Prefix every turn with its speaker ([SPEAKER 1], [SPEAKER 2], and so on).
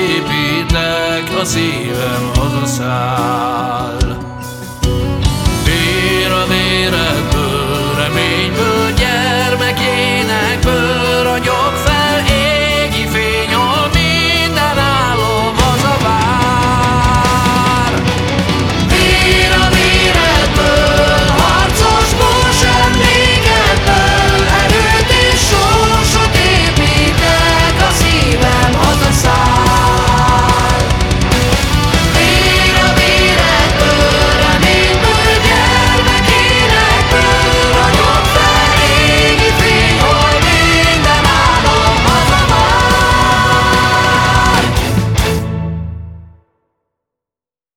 [SPEAKER 1] építek, a szívem hazaszáll. Vér a vére